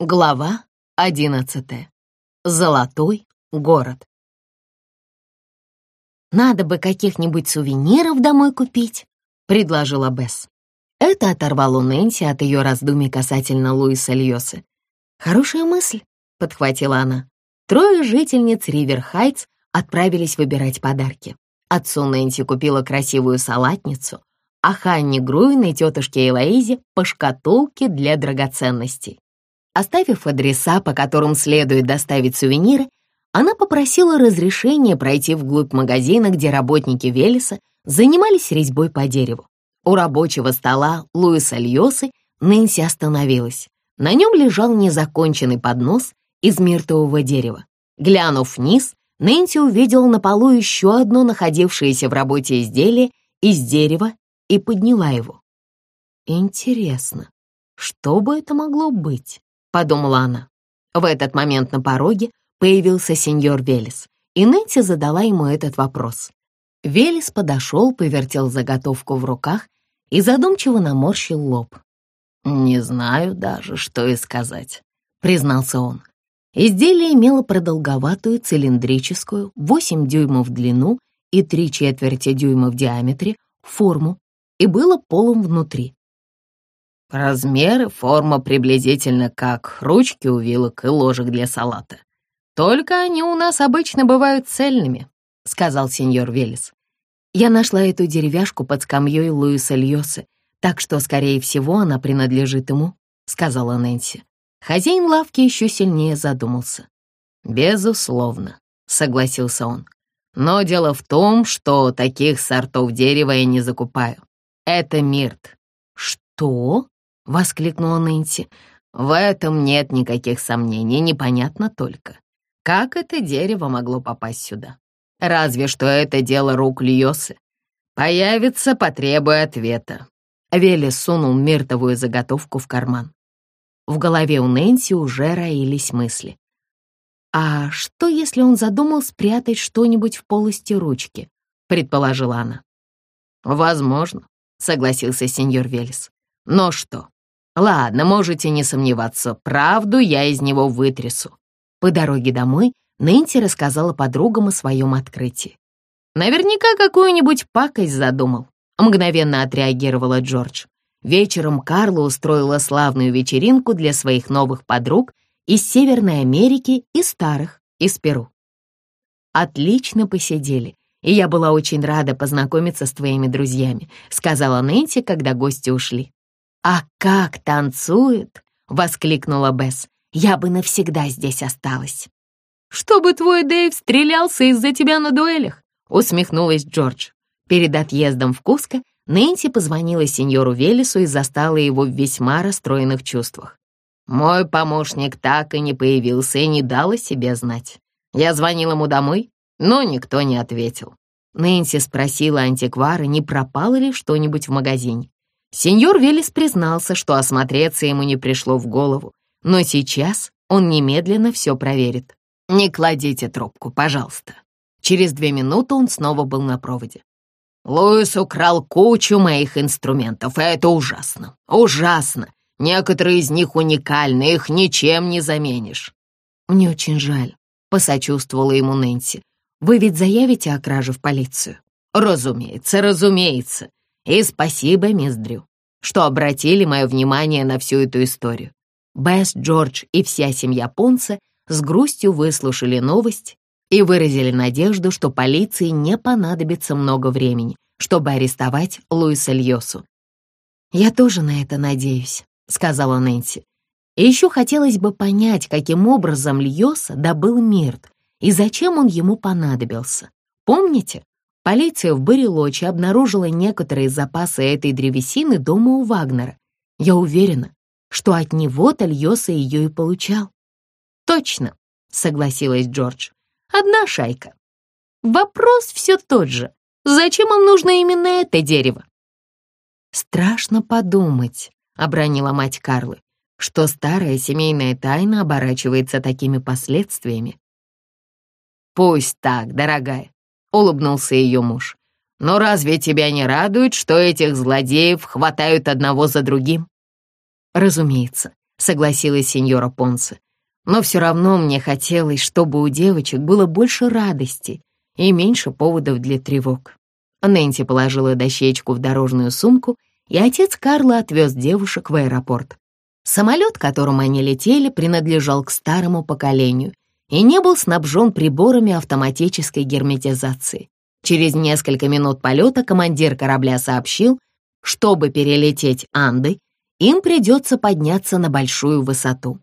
Глава одиннадцатая. Золотой город. «Надо бы каких-нибудь сувениров домой купить», — предложила Бесс. Это оторвало Нэнси от ее раздумий касательно Луиса Льосы. «Хорошая мысль», — подхватила она. Трое жительниц Ривер-Хайтс отправились выбирать подарки. Отцу Нэнси купила красивую салатницу, а Ханне Груин и тетушке Элоизе по шкатулке для драгоценностей. Оставив адреса, по которым следует доставить сувениры, она попросила разрешения пройти вглубь магазина, где работники Велеса занимались резьбой по дереву. У рабочего стола Луиса Льосы Нэнси остановилась. На нем лежал незаконченный поднос из миртового дерева. Глянув вниз, Нэнси увидела на полу еще одно находившееся в работе изделие из дерева и подняла его. Интересно, что бы это могло быть? — подумала она. В этот момент на пороге появился сеньор Велес, и Нэнси задала ему этот вопрос. Велес подошел, повертел заготовку в руках и задумчиво наморщил лоб. «Не знаю даже, что и сказать», — признался он. Изделие имело продолговатую цилиндрическую, 8 дюймов в длину и 3 четверти дюйма в диаметре, форму и было полом внутри. Размеры, форма приблизительно как ручки у вилок и ложек для салата. Только они у нас обычно бывают цельными, сказал сеньор Велес. Я нашла эту деревяшку под скамьей Луиса Льосы, так что, скорее всего, она принадлежит ему, сказала Нэнси. Хозяин лавки еще сильнее задумался. «Безусловно», — согласился он. «Но дело в том, что таких сортов дерева я не закупаю. Это мирт». «Что?» — воскликнула Нэнси. «В этом нет никаких сомнений, непонятно только, как это дерево могло попасть сюда. Разве что это дело рук Льосы. Появится, потребуя ответа». Вилли сунул миртовую заготовку в карман. В голове у Нэнси уже роились мысли. «А что, если он задумал спрятать что-нибудь в полости ручки?» — предположила она. «Возможно», — согласился сеньор Велес. «Но что? Ладно, можете не сомневаться, правду я из него вытрясу. По дороге домой Нэнси рассказала подругам о своем открытии. Наверняка какую-нибудь пакость задумал. Мгновенно отреагировала Джордж. Вечером Карла устроила славную вечеринку для своих новых подруг из Северной Америки и старых, из Перу. «Отлично посидели, и я была очень рада познакомиться с твоими друзьями», сказала Нэнси, когда гости ушли. «А как танцует!» — воскликнула Бесс. «Я бы навсегда здесь осталась». «Чтобы твой Дэйв стрелялся из-за тебя на дуэлях!» — усмехнулась Джордж. Перед отъездом в Куско Нэнси позвонила сеньору Велесу и застала его в весьма расстроенных чувствах. «Мой помощник так и не появился и не дал о себе знать. Я звонил ему домой, но никто не ответил». Нэнси спросила антиквара, не пропало ли что-нибудь в магазине. Сеньор Велес признался, что осмотреться ему не пришло в голову, но сейчас он немедленно все проверит. «Не кладите трубку, пожалуйста». Через две минуты он снова был на проводе. «Луис украл кучу моих инструментов, и это ужасно, ужасно. Некоторые из них уникальны, их ничем не заменишь». «Мне очень жаль», — посочувствовала ему Нэнси. «Вы ведь заявите о краже в полицию?» «Разумеется, разумеется. И спасибо, мисс Дрю, что обратили мое внимание на всю эту историю. Бесс, Джордж и вся семья Понса с грустью выслушали новость и выразили надежду, что полиции не понадобится много времени, чтобы арестовать Луиса Льосу. «Я тоже на это надеюсь», — сказала Нэнси. «И еще хотелось бы понять, каким образом Льоса добыл Мирт и зачем он ему понадобился. Помните, Полиция в Барелоче обнаружила некоторые запасы этой древесины дома у Вагнера. Я уверена, что от него-то Льоса ее и получал. «Точно», — согласилась Джордж. «Одна шайка. Вопрос все тот же. Зачем им нужно именно это дерево?» «Страшно подумать», — обронила мать Карлы, что старая семейная тайна оборачивается такими последствиями. «Пусть так, дорогая», — улыбнулся ее муж. «Но разве тебя не радует, что этих злодеев хватают одного за другим?» «Разумеется», согласилась сеньора Понсе. «Но все равно мне хотелось, чтобы у девочек было больше радости и меньше поводов для тревог». Нэнси положила дощечку в дорожную сумку, и отец Карла отвез девушек в аэропорт. Самолет, которым они летели, принадлежал к старому поколению и не был снабжен приборами автоматической герметизации. Через несколько минут полета командир корабля сообщил, чтобы перелететь Анды, им придется подняться на большую высоту,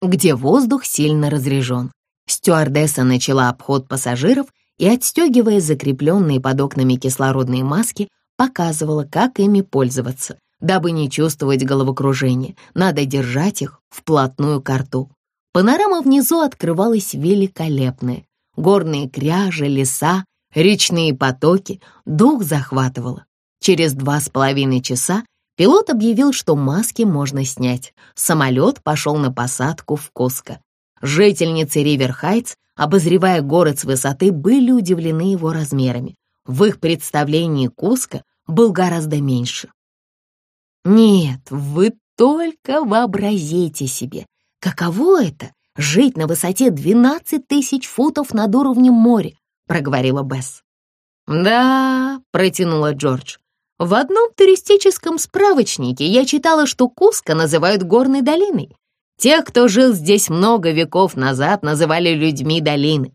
где воздух сильно разрежен. Стюардесса начала обход пассажиров и, отстегивая закрепленные под окнами кислородные маски, показывала, как ими пользоваться. Дабы не чувствовать головокружение, надо держать их вплотную к рту. Панорама внизу открывалась великолепная. Горные кряжи, леса, речные потоки, дух захватывало. Через два с половиной часа пилот объявил, что маски можно снять. Самолет пошел на посадку в Куско. Жительницы Риверхайтс, обозревая город с высоты, были удивлены его размерами. В их представлении Куско был гораздо меньше. Нет, вы только вообразите себе, каково это — жить на высоте 12 тысяч футов над уровнем моря, проговорила Бесс. «Да», — протянула Джордж, «в одном туристическом справочнике я читала, что Куско называют горной долиной. Тех, кто жил здесь много веков назад, называли людьми долины.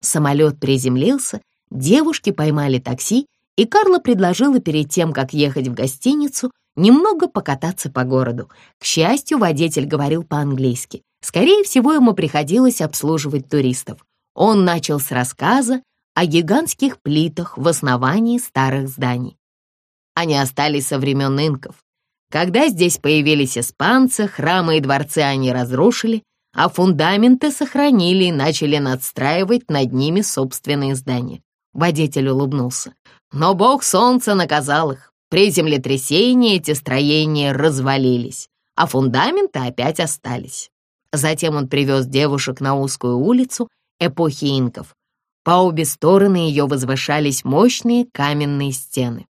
Самолет приземлился, девушки поймали такси, и Карла предложила перед тем, как ехать в гостиницу, немного покататься по городу. К счастью, водитель говорил по-английски. Скорее всего, ему приходилось обслуживать туристов. Он начал с рассказа о гигантских плитах в основании старых зданий. Они остались со времен инков. Когда здесь появились испанцы, храмы и дворцы они разрушили, а фундаменты сохранили и начали надстраивать над ними собственные здания. Водитель улыбнулся. Но бог солнца наказал их. При землетрясении эти строения развалились, а фундаменты опять остались. Затем он привез девушек на узкую улицу эпохи инков. По обе стороны ее возвышались мощные каменные стены.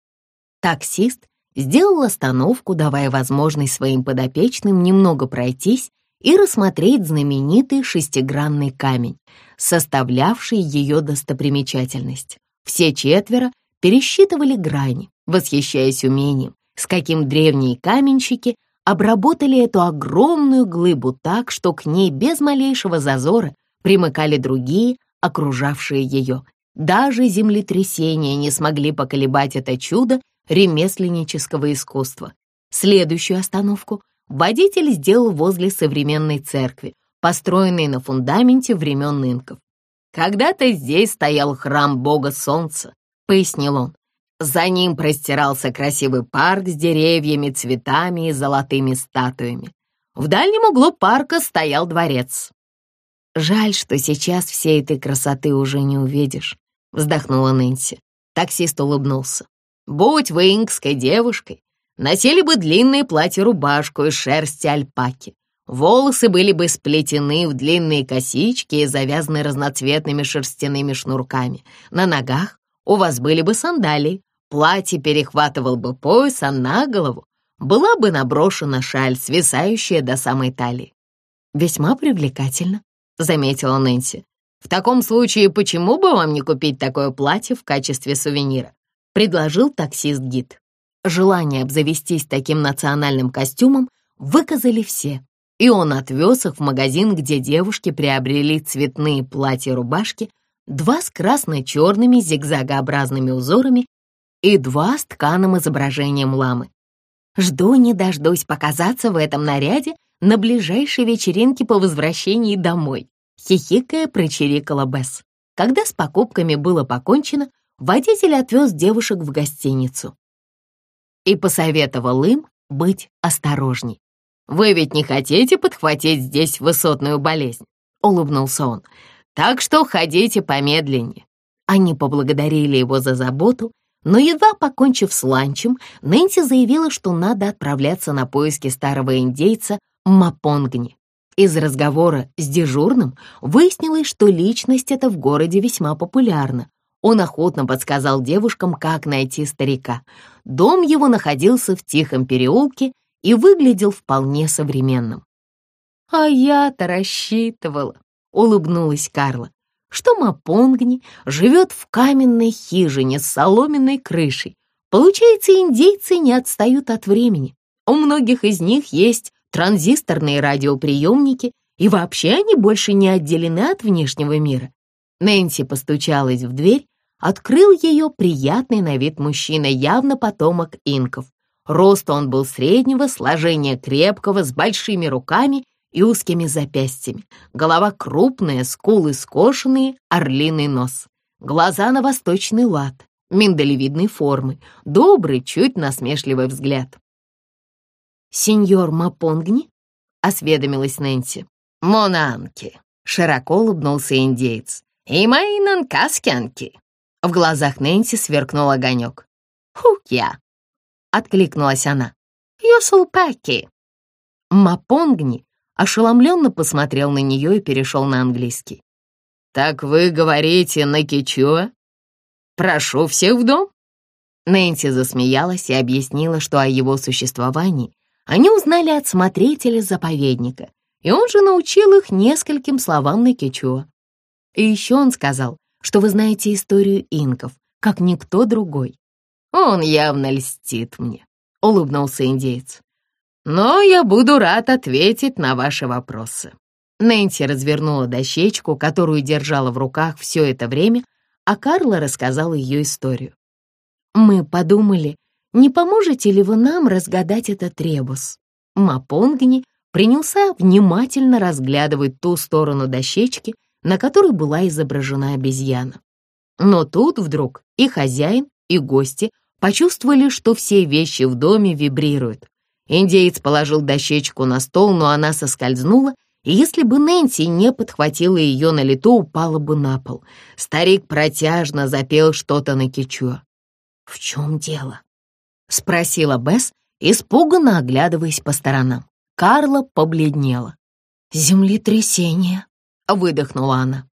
Таксист сделал остановку, давая возможность своим подопечным немного пройтись и рассмотреть знаменитый шестигранный камень, составлявший ее достопримечательность. Все четверо пересчитывали грани, восхищаясь умением, с каким древние каменщики обработали эту огромную глыбу так, что к ней без малейшего зазора примыкали другие, окружавшие ее. Даже землетрясения не смогли поколебать это чудо ремесленнического искусства. Следующую остановку водитель сделал возле современной церкви, построенной на фундаменте времен инков. «Когда-то здесь стоял храм бога солнца», — пояснил он. За ним простирался красивый парк с деревьями, цветами и золотыми статуями. В дальнем углу парка стоял дворец. «Жаль, что сейчас всей этой красоты уже не увидишь», — вздохнула Нэнси. Таксист улыбнулся. «Будь вы инкской девушкой, носили бы длинное платье-рубашку из шерсти альпаки. Волосы были бы сплетены в длинные косички и завязаны разноцветными шерстяными шнурками. На ногах у вас были бы сандалии, платье перехватывал бы пояс, а на голову была бы наброшена шаль, свисающая до самой талии. Весьма привлекательно, — заметила Нэнси. «В таком случае, почему бы вам не купить такое платье в качестве сувенира?» — предложил таксист-гид. Желание обзавестись таким национальным костюмом выказали все, и он отвез их в магазин, где девушки приобрели цветные платья-рубашки, два с красно-черными зигзагообразными узорами и два с тканым изображением ламы. «Жду не дождусь показаться в этом наряде на ближайшей вечеринке по возвращении домой», хихикая прочирикала Бесс. Когда с покупками было покончено, водитель отвез девушек в гостиницу и посоветовал им быть осторожней. «Вы ведь не хотите подхватить здесь высотную болезнь?» — улыбнулся он. «Так что ходите помедленнее». Они поблагодарили его за заботу, но едва покончив с ланчем, Нэнси заявила, что надо отправляться на поиски старого индейца Мапонгни. Из разговора с дежурным выяснилось, что личность эта в городе весьма популярна. Он охотно подсказал девушкам, как найти старика. Дом его находился в тихом переулке и выглядел вполне современным. «А я-то рассчитывала», — улыбнулась Карла, «что Мапонгни живет в каменной хижине с соломенной крышей. Получается, индейцы не отстают от времени. У многих из них есть транзисторные радиоприемники, и вообще они больше не отделены от внешнего мира. Нэнси постучалась в дверь, открыл ее приятный на вид мужчина, явно потомок инков. Рост он был среднего, сложения крепкого, с большими руками и узкими запястьями. Голова крупная, скулы скошенные, орлиный нос. Глаза на восточный лад, миндалевидной формы, добрый, чуть насмешливый взгляд. «Сеньор Мапонгни?» — осведомилась Нэнси. «Монанки», — широко улыбнулся индейец. «И мои нанкаскянки». В глазах Нэнси сверкнул огонек. «Хукья», — откликнулась она. «Юсулпаки». Мапонгни ошеломленно посмотрел на нее и перешел на английский. «Так вы говорите на кичуа? Прошу всех в дом». Нэнси засмеялась и объяснила, что о его существовании они узнали от смотрителя заповедника, и он же научил их нескольким словам на кечуа. И еще он сказал, что вы знаете историю инков, как никто другой. Он явно льстит мне, — улыбнулся индейец. Но я буду рад ответить на ваши вопросы. Нэнси развернула дощечку, которую держала в руках все это время, а Карла рассказала ее историю. Мы подумали, не поможете ли вы нам разгадать этот ребус? Мапонгни принялся внимательно разглядывать ту сторону дощечки, на которой была изображена обезьяна. Но тут вдруг и хозяин, и гости почувствовали, что все вещи в доме вибрируют. Индеец положил дощечку на стол, но она соскользнула, и если бы Нэнси не подхватила ее на лету, упала бы на пол. Старик протяжно запел что-то на кичуа. «В чем дело?» — спросила Бесс, испуганно оглядываясь по сторонам. Карла побледнела. «Землетрясение», — выдохнула она.